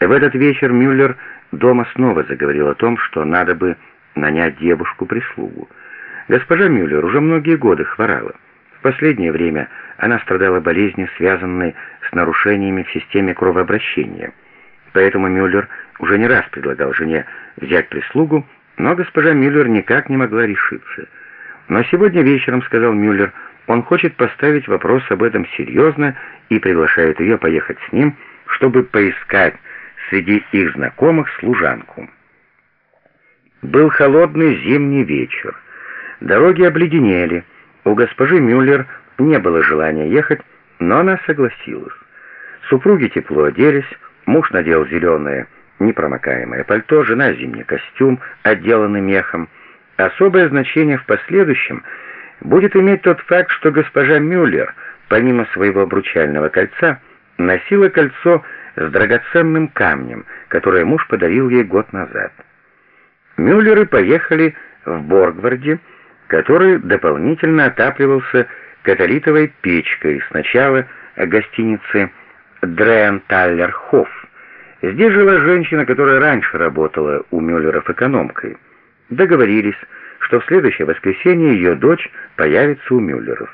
В этот вечер Мюллер дома снова заговорил о том, что надо бы нанять девушку-прислугу. Госпожа Мюллер уже многие годы хворала. В последнее время она страдала болезнью, связанной с нарушениями в системе кровообращения. Поэтому Мюллер уже не раз предлагал жене взять прислугу, но госпожа Мюллер никак не могла решиться. Но сегодня вечером, сказал Мюллер, он хочет поставить вопрос об этом серьезно и приглашает ее поехать с ним, чтобы поискать среди их знакомых служанку. Был холодный зимний вечер. Дороги обледенели. У госпожи Мюллер не было желания ехать, но она согласилась. Супруги тепло оделись, муж надел зеленое непромокаемое пальто, жена зимний костюм, отделанный мехом. Особое значение в последующем будет иметь тот факт, что госпожа Мюллер, помимо своего обручального кольца, носила кольцо с драгоценным камнем, которое муж подарил ей год назад. Мюллеры поехали в Боргварде, который дополнительно отапливался католитовой печкой, сначала гостиницы Дренталлерхоф. Здесь жила женщина, которая раньше работала у Мюллеров экономкой. Договорились, что в следующее воскресенье ее дочь появится у Мюллеров.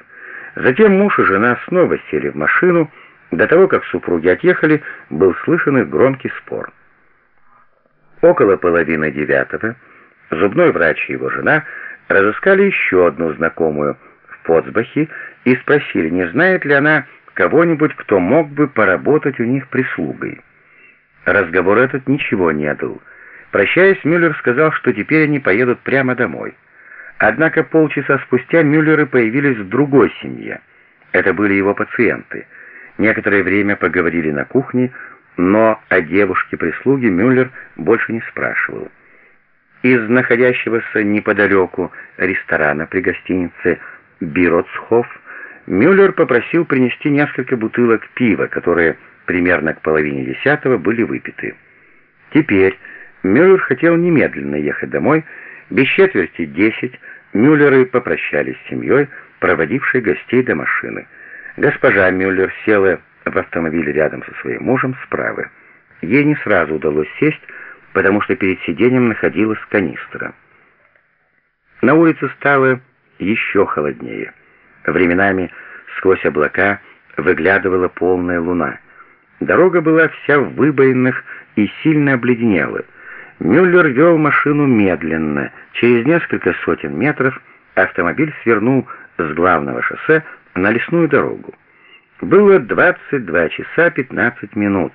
Затем муж и жена снова сели в машину. До того, как супруги отъехали, был слышен их громкий спор. Около половины девятого зубной врач и его жена разыскали еще одну знакомую в Потсбахе и спросили, не знает ли она кого-нибудь, кто мог бы поработать у них прислугой. Разговор этот ничего не дал. Прощаясь, Мюллер сказал, что теперь они поедут прямо домой. Однако полчаса спустя Мюллеры появились в другой семье. Это были его пациенты. Некоторое время поговорили на кухне, но о девушке-прислуге Мюллер больше не спрашивал. Из находящегося неподалеку ресторана при гостинице «Бироцхоф» Мюллер попросил принести несколько бутылок пива, которые примерно к половине десятого были выпиты. Теперь Мюллер хотел немедленно ехать домой. Без четверти десять Мюллеры попрощались с семьей, проводившей гостей до машины. Госпожа Мюллер села в автомобиль рядом со своим мужем справа. Ей не сразу удалось сесть, потому что перед сиденьем находилась канистра. На улице стало еще холоднее. Временами сквозь облака выглядывала полная луна. Дорога была вся в выбоинах и сильно обледенела. Мюллер вел машину медленно. Через несколько сотен метров автомобиль свернул с главного шоссе на лесную дорогу. Было 22 часа 15 минут,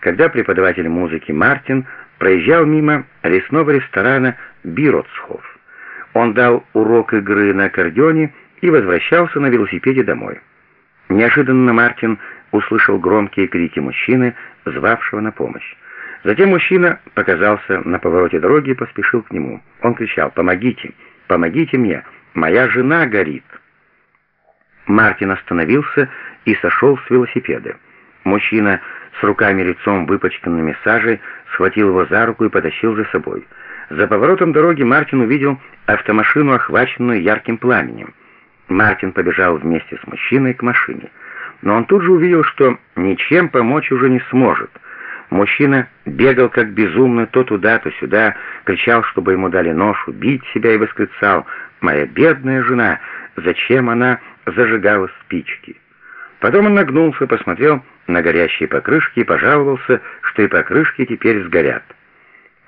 когда преподаватель музыки Мартин проезжал мимо лесного ресторана «Бироцхоф». Он дал урок игры на аккордеоне и возвращался на велосипеде домой. Неожиданно Мартин услышал громкие крики мужчины, звавшего на помощь. Затем мужчина показался на повороте дороги и поспешил к нему. Он кричал «Помогите! Помогите мне! Моя жена горит!» Мартин остановился и сошел с велосипеда. Мужчина с руками лицом выпачканными сажей схватил его за руку и потащил за собой. За поворотом дороги Мартин увидел автомашину, охваченную ярким пламенем. Мартин побежал вместе с мужчиной к машине. Но он тут же увидел, что ничем помочь уже не сможет. Мужчина бегал как безумный то туда, то сюда, кричал, чтобы ему дали нож, убить себя и восклицал «Моя бедная жена! Зачем она зажигала спички?» Потом он нагнулся, посмотрел на горящие покрышки и пожаловался, что и покрышки теперь сгорят.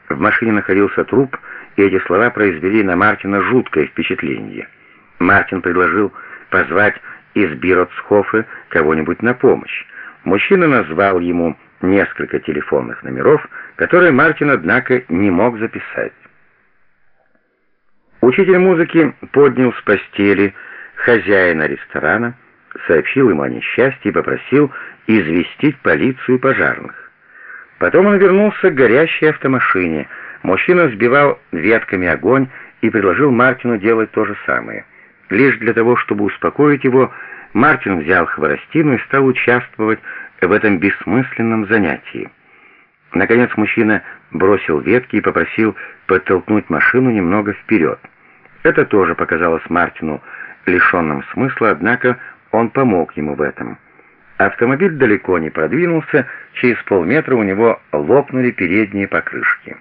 В машине находился труп, и эти слова произвели на Мартина жуткое впечатление. Мартин предложил позвать из Бироцхофа кого-нибудь на помощь. Мужчина назвал ему несколько телефонных номеров, которые Мартин, однако, не мог записать. Учитель музыки поднял с постели хозяина ресторана, сообщил ему о несчастье и попросил известить полицию и пожарных. Потом он вернулся к горящей автомашине. Мужчина сбивал ветками огонь и предложил Мартину делать то же самое. Лишь для того, чтобы успокоить его, Мартин взял хворостину и стал участвовать в этом бессмысленном занятии. Наконец мужчина бросил ветки и попросил подтолкнуть машину немного вперед. Это тоже показалось Мартину лишенным смысла, однако он помог ему в этом. Автомобиль далеко не продвинулся, через полметра у него лопнули передние покрышки.